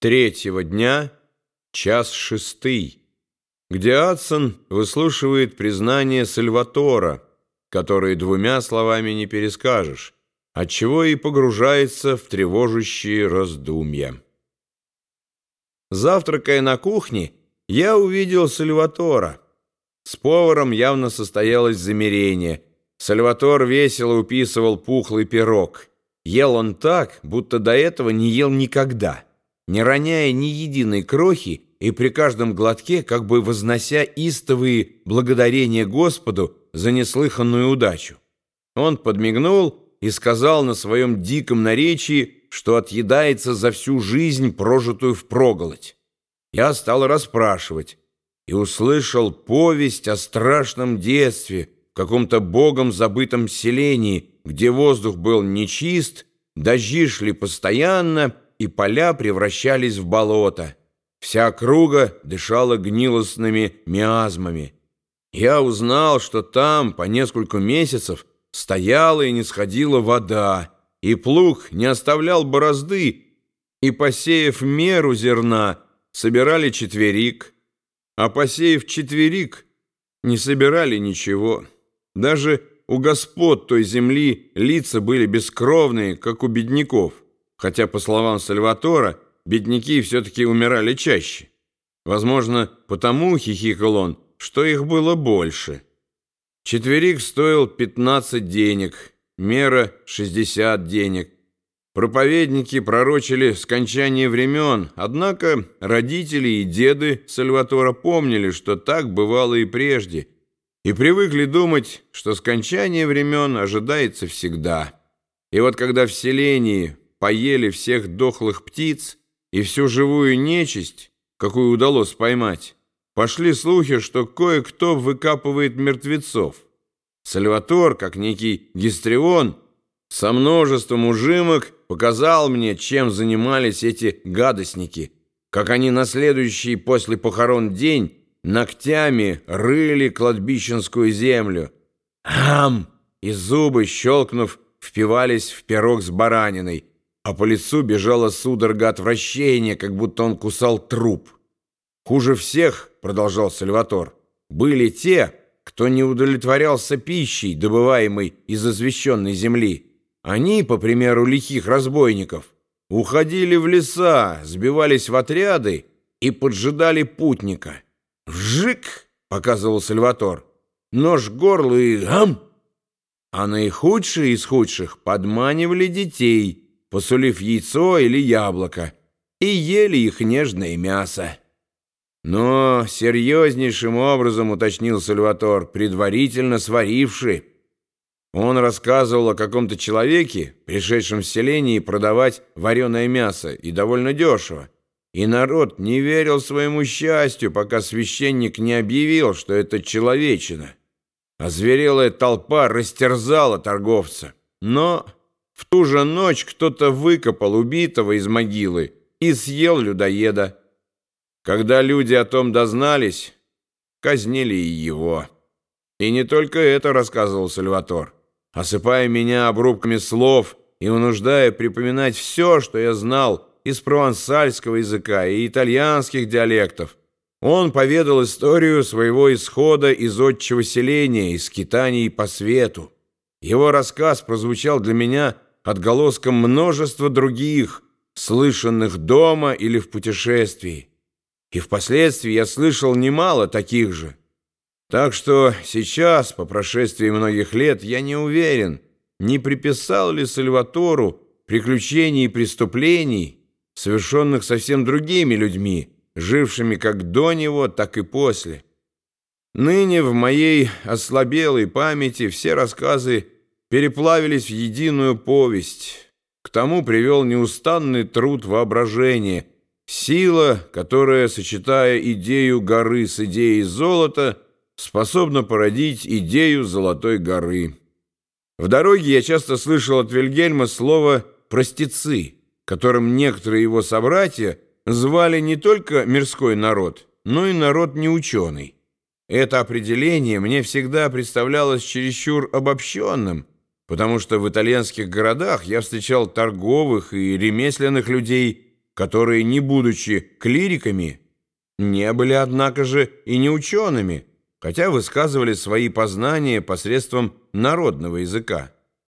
Третьего дня, час шестый, где Адсон выслушивает признание Сальватора, которые двумя словами не перескажешь, отчего и погружается в тревожащие раздумья. Завтракая на кухне, я увидел Сальватора. С поваром явно состоялось замерение. Сальватор весело уписывал пухлый пирог. Ел он так, будто до этого не ел никогда не роняя ни единой крохи и при каждом глотке как бы вознося истовые благодарения Господу за неслыханную удачу. Он подмигнул и сказал на своем диком наречии, что отъедается за всю жизнь, прожитую впроголодь. Я стал расспрашивать и услышал повесть о страшном детстве в каком-то богом забытом селении, где воздух был нечист, дожди шли постоянно, и поля превращались в болото. Вся округа дышала гнилостными миазмами. Я узнал, что там по несколько месяцев стояла и не сходила вода, и плуг не оставлял борозды, и, посеяв меру зерна, собирали четверик, а посеяв четверик, не собирали ничего. Даже у господ той земли лица были бескровные, как у бедняков хотя, по словам Сальватора, бедняки все-таки умирали чаще. Возможно, потому, хихикал он, что их было больше. Четверик стоил 15 денег, мера 60 денег. Проповедники пророчили скончание времен, однако родители и деды Сальватора помнили, что так бывало и прежде, и привыкли думать, что скончание времен ожидается всегда. И вот когда в селении поели всех дохлых птиц и всю живую нечисть, какую удалось поймать, пошли слухи, что кое-кто выкапывает мертвецов. Сальватор, как некий гистрион, со множеством ужимок показал мне, чем занимались эти гадостники, как они на следующий после похорон день ногтями рыли кладбищенскую землю. Ам! И зубы, щелкнув, впивались в пирог с бараниной, а по лицу бежала судорога отвращения, как будто он кусал труп. «Хуже всех, — продолжал Сальватор, — были те, кто не удовлетворялся пищей, добываемой из освященной земли. Они, по примеру лихих разбойников, уходили в леса, сбивались в отряды и поджидали путника. «Вжик!» — показывал Сальватор. «Нож к горлу и гам!» А наихудшие из худших подманивали детей — посулив яйцо или яблоко, и ели их нежное мясо. Но серьезнейшим образом, уточнил Сальватор, предварительно сваривший. Он рассказывал о каком-то человеке, пришедшем в селение продавать вареное мясо, и довольно дешево. И народ не верил своему счастью, пока священник не объявил, что это человечина. Озверелая толпа растерзала торговца. Но... В ту же ночь кто-то выкопал убитого из могилы и съел людоеда. Когда люди о том дознались, казнили и его. И не только это рассказывал Сальватор, осыпая меня обрубками слов и вынуждая припоминать все, что я знал из провансальского языка и итальянских диалектов. Он поведал историю своего исхода из отчего селения, из скитаний по свету. Его рассказ прозвучал для меня отголоском множества других, слышанных дома или в путешествии. И впоследствии я слышал немало таких же. Так что сейчас, по прошествии многих лет, я не уверен, не приписал ли Сальватору приключений и преступлений, совершенных совсем другими людьми, жившими как до него, так и после. Ныне в моей ослабелой памяти все рассказы переплавились в единую повесть. К тому привел неустанный труд воображения, сила, которая, сочетая идею горы с идеей золота, способна породить идею Золотой горы. В дороге я часто слышал от Вильгельма слово «простецы», которым некоторые его собратья звали не только мирской народ, но и народ неученый. Это определение мне всегда представлялось чересчур обобщенным, потому что в итальянских городах я встречал торговых и ремесленных людей, которые, не будучи клириками, не были, однако же, и не учеными, хотя высказывали свои познания посредством народного языка.